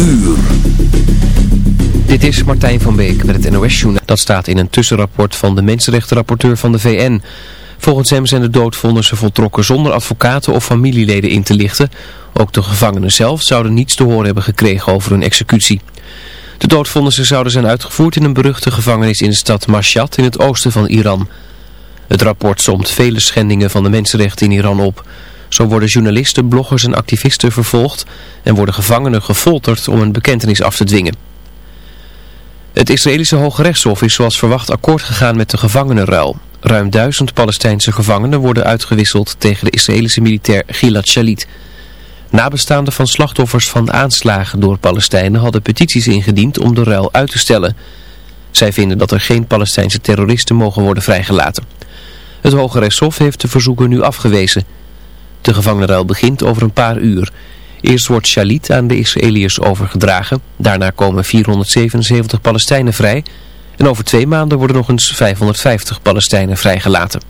Uur. Dit is Martijn van Beek met het NOS-journaal. Dat staat in een tussenrapport van de mensenrechtenrapporteur van de VN. Volgens hem zijn de doodvonnissen voltrokken zonder advocaten of familieleden in te lichten. Ook de gevangenen zelf zouden niets te horen hebben gekregen over hun executie. De doodvonnissen zouden zijn uitgevoerd in een beruchte gevangenis in de stad Mashhad in het oosten van Iran. Het rapport somt vele schendingen van de mensenrechten in Iran op... Zo worden journalisten, bloggers en activisten vervolgd en worden gevangenen gefolterd om een bekentenis af te dwingen. Het Israëlische Hoge Rechtshof is zoals verwacht akkoord gegaan met de gevangenenruil. Ruim duizend Palestijnse gevangenen worden uitgewisseld tegen de Israëlische militair Gilad Shalit. Nabestaanden van slachtoffers van aanslagen door Palestijnen hadden petities ingediend om de ruil uit te stellen. Zij vinden dat er geen Palestijnse terroristen mogen worden vrijgelaten. Het Hoge Rechtshof heeft de verzoeken nu afgewezen. De gevangenenruil begint over een paar uur. Eerst wordt Shalit aan de Israëliërs overgedragen. Daarna komen 477 Palestijnen vrij. En over twee maanden worden nog eens 550 Palestijnen vrijgelaten.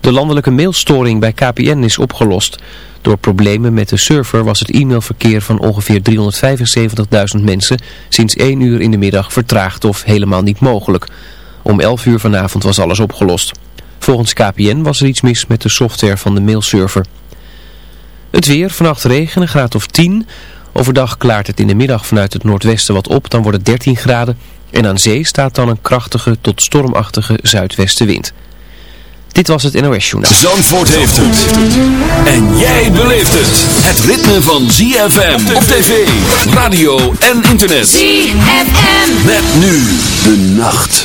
De landelijke mailstoring bij KPN is opgelost. Door problemen met de server was het e-mailverkeer van ongeveer 375.000 mensen sinds 1 uur in de middag vertraagd of helemaal niet mogelijk. Om 11 uur vanavond was alles opgelost. Volgens KPN was er iets mis met de software van de mailserver. Het weer, vannacht regen, een graad of 10. Overdag klaart het in de middag vanuit het noordwesten wat op, dan wordt het 13 graden. En aan zee staat dan een krachtige tot stormachtige zuidwestenwind. Dit was het NOS Journaal. Zandvoort heeft het. En jij beleeft het. Het ritme van ZFM op tv, radio en internet. ZFM. Met nu de nacht.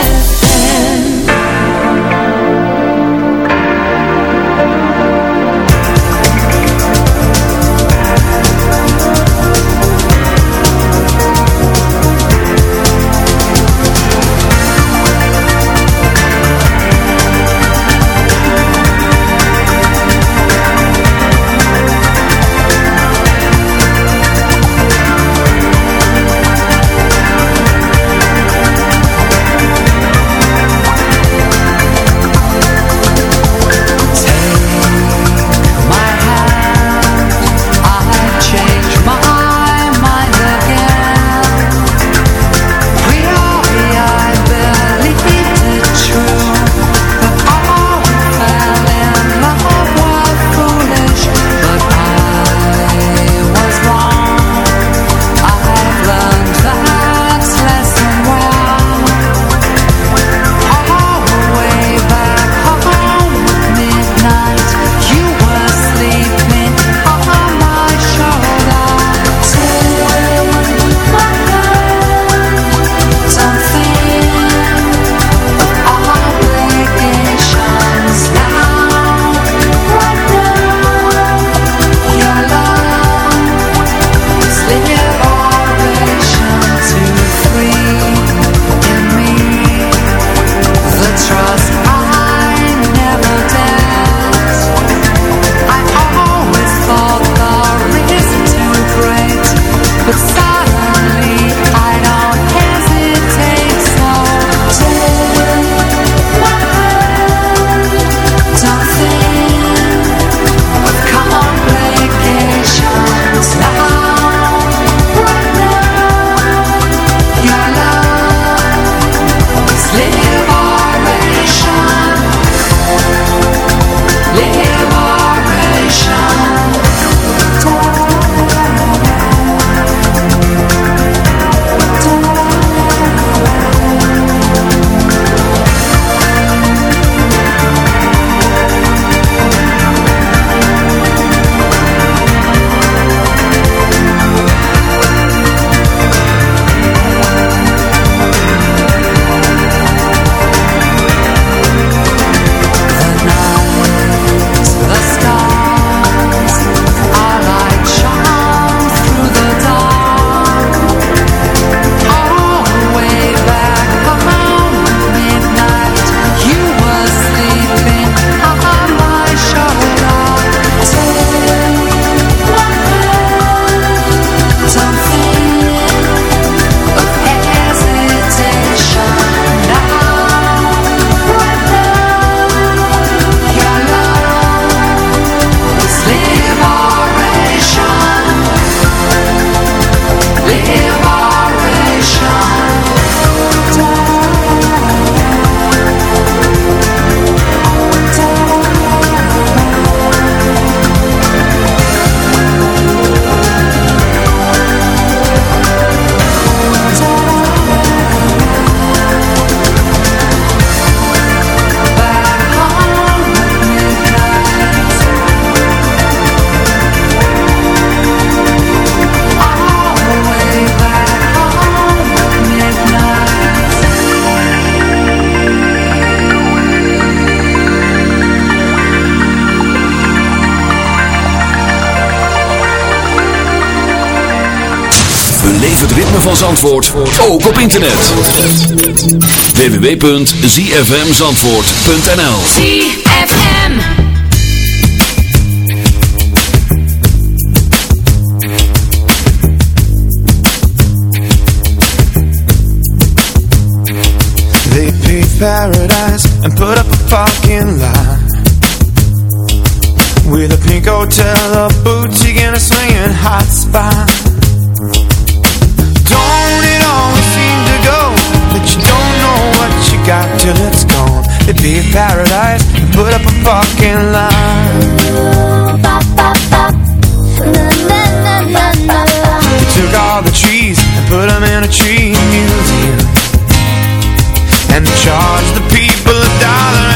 Zandvoort ook op internet. www.zfmzandvoort.nl ZFM They paved paradise and put up a parking lot. With a pink hotel, a boutique and a swinging hot spot. till it's gone. It'd be paradise Put up a fucking line. You took all the trees And put them in a tree museum. And they charged the people a dollar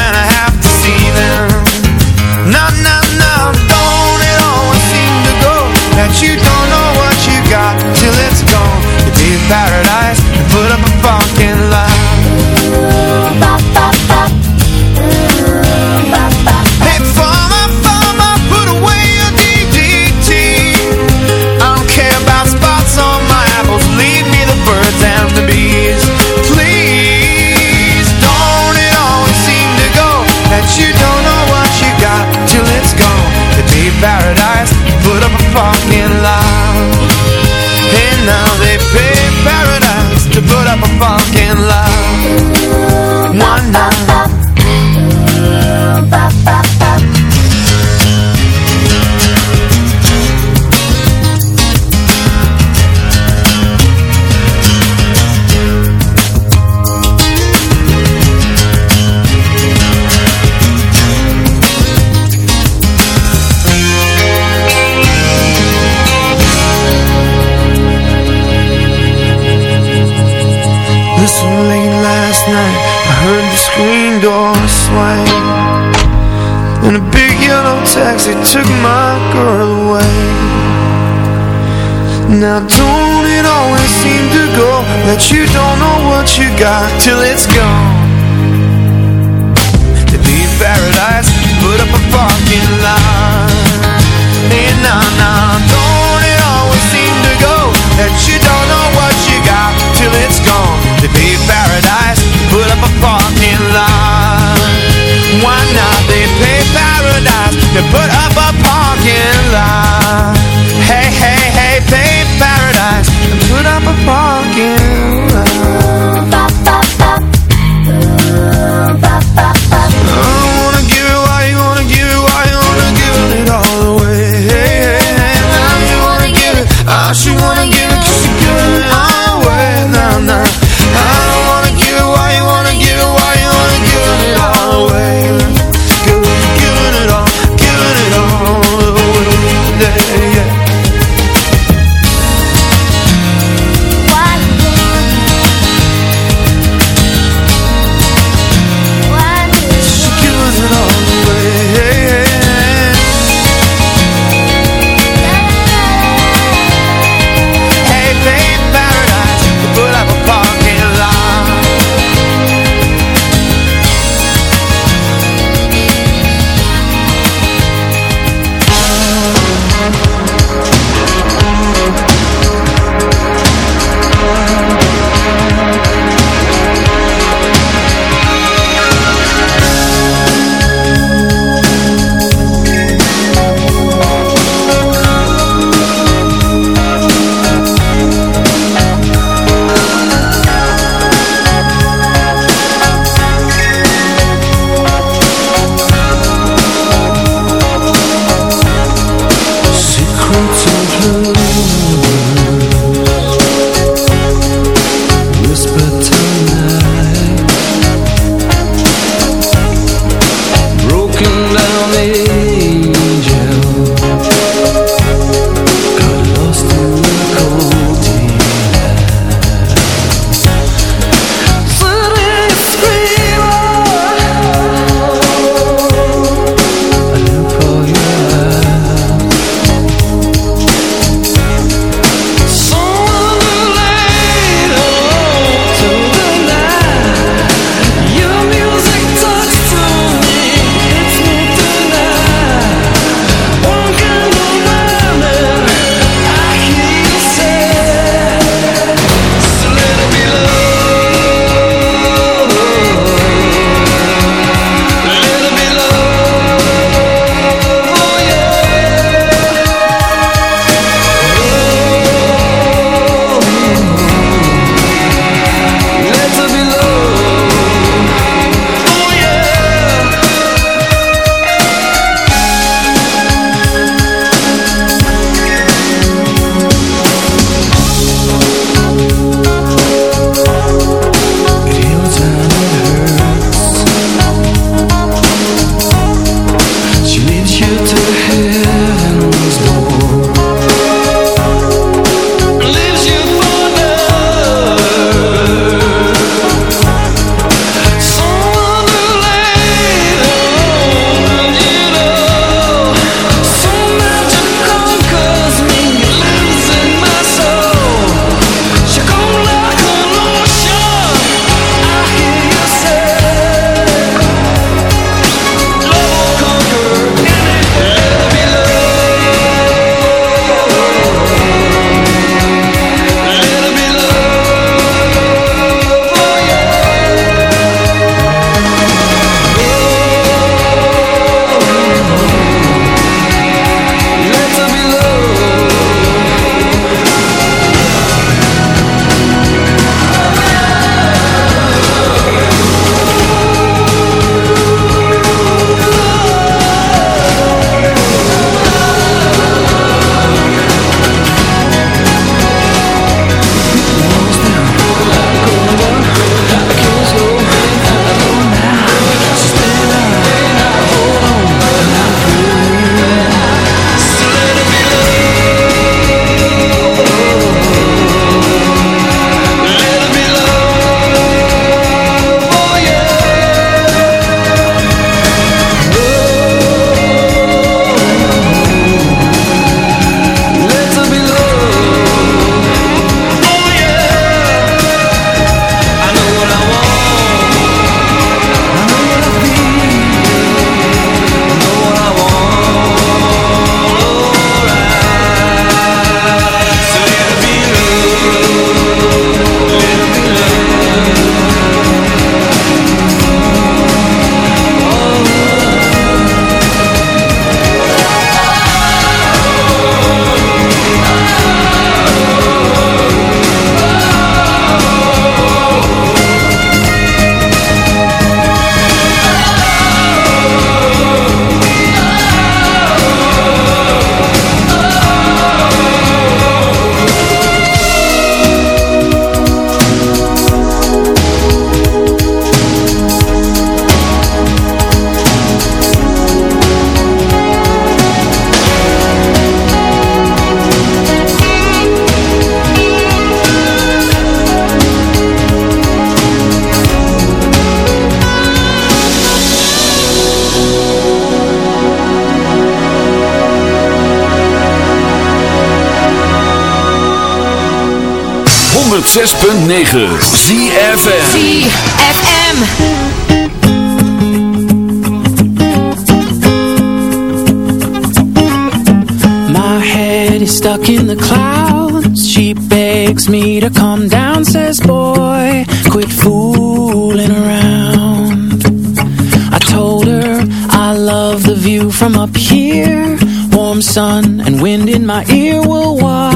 106.9 ZFM ZFM stuck in the clouds. She begs me to calm down Says boy, quit fooling around. I told her I love the view from up here. Warm sun and wind in my ear will wash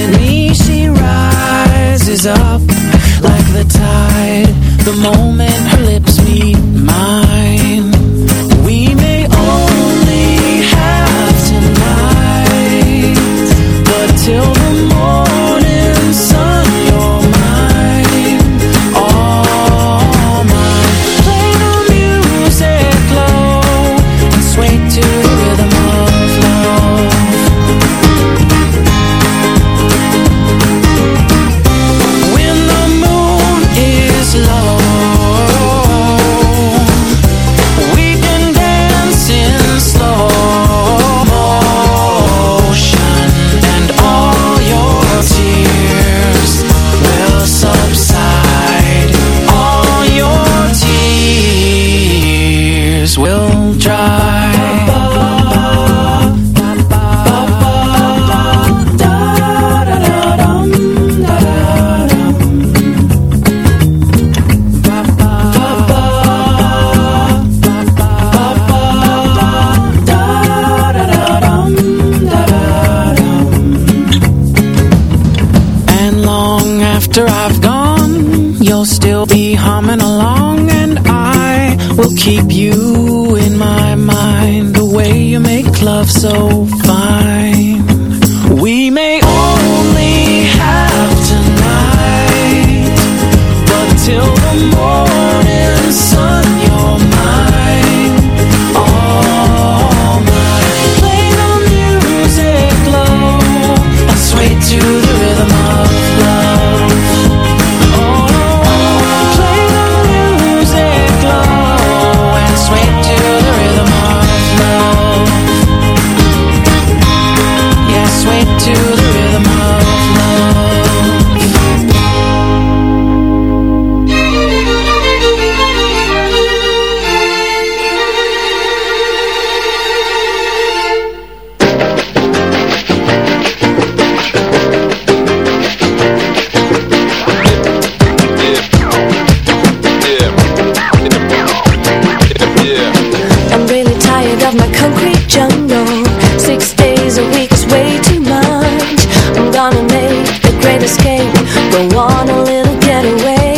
the great escape. Go on a little getaway.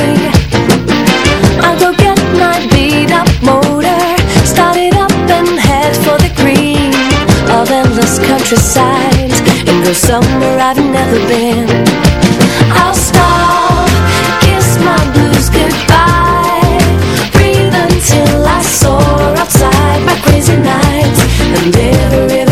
I'll go get my beat up motor, start it up and head for the green of endless countryside, and go somewhere I've never been. I'll stop, kiss my blues goodbye, breathe until I soar outside my crazy nights and live.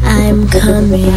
I'm coming.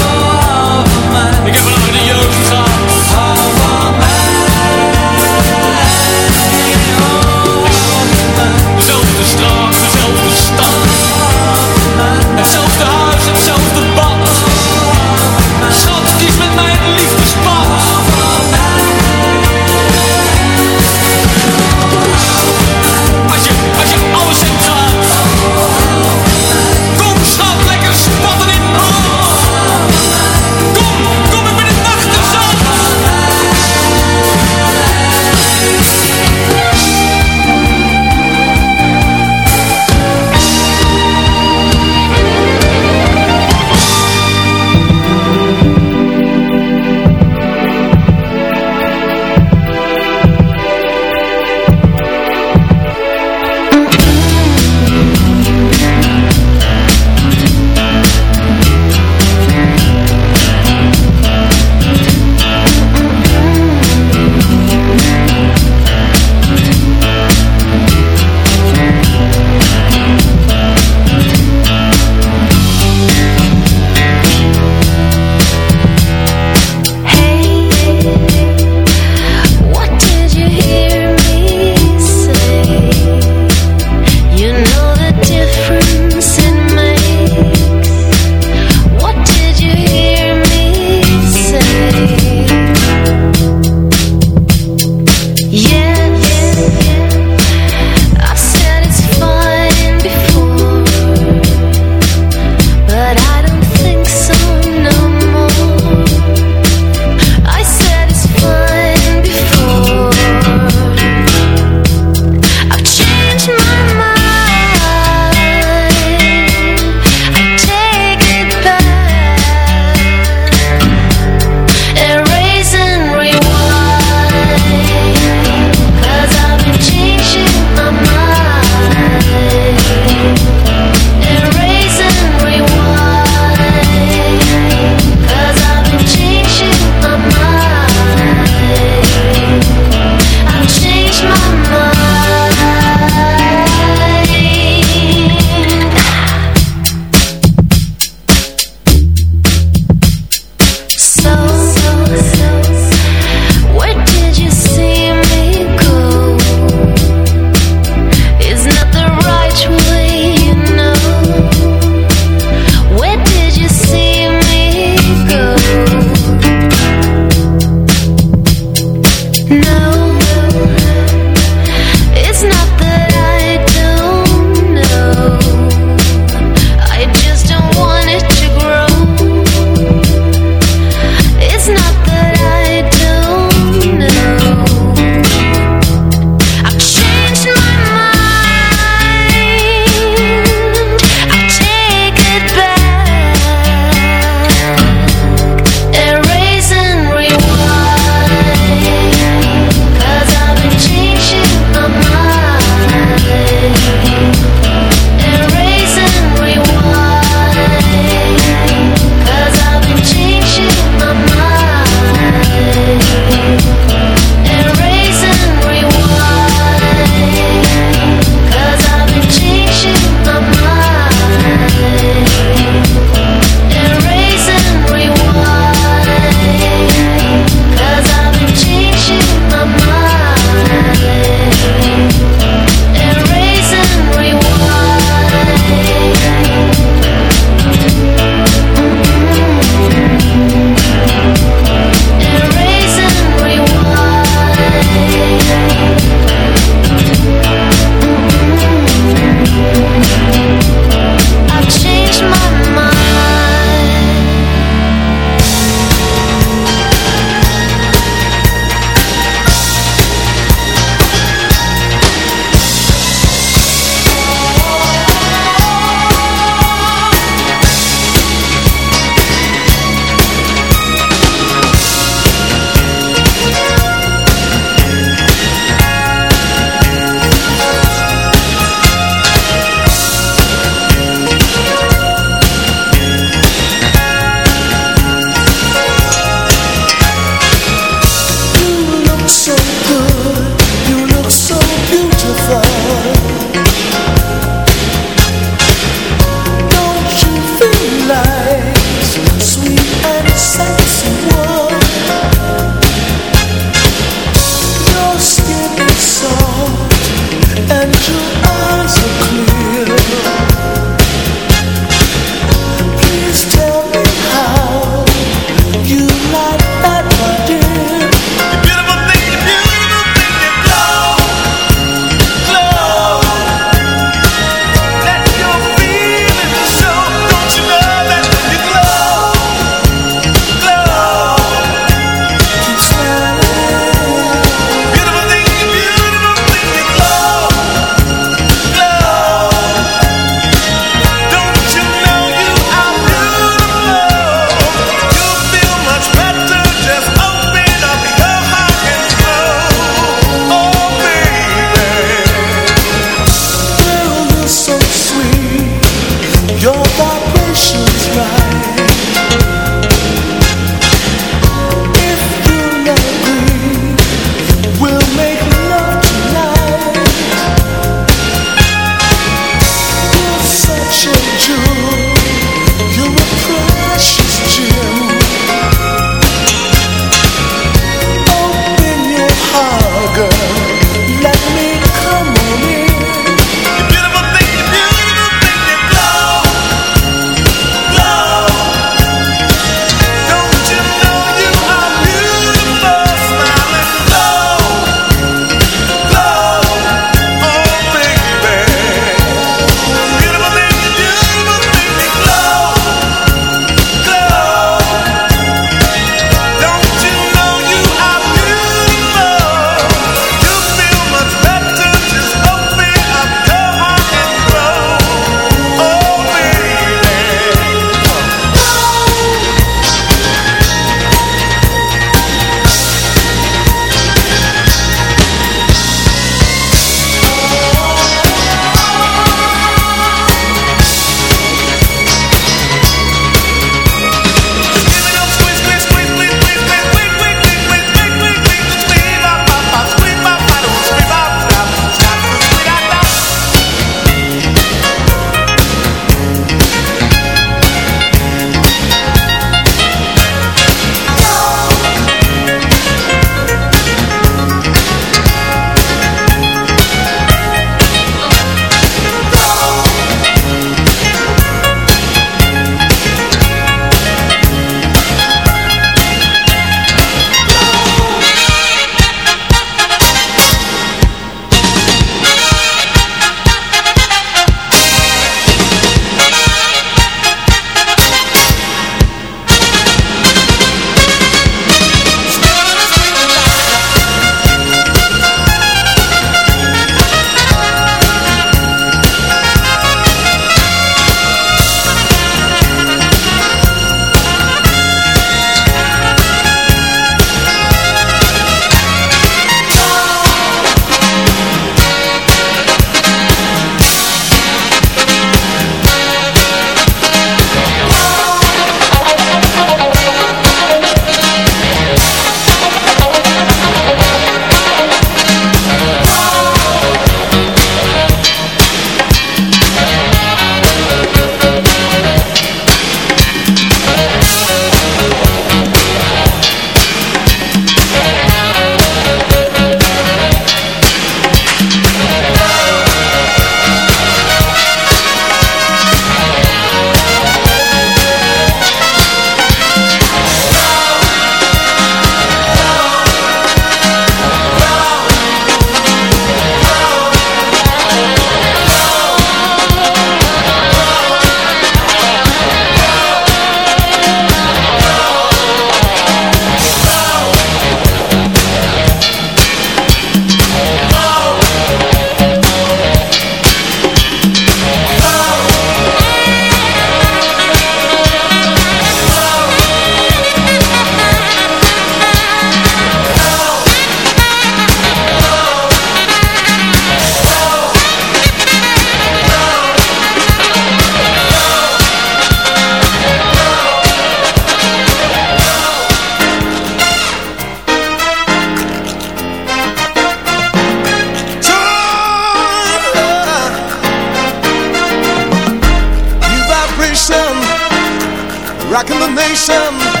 rocking the nation.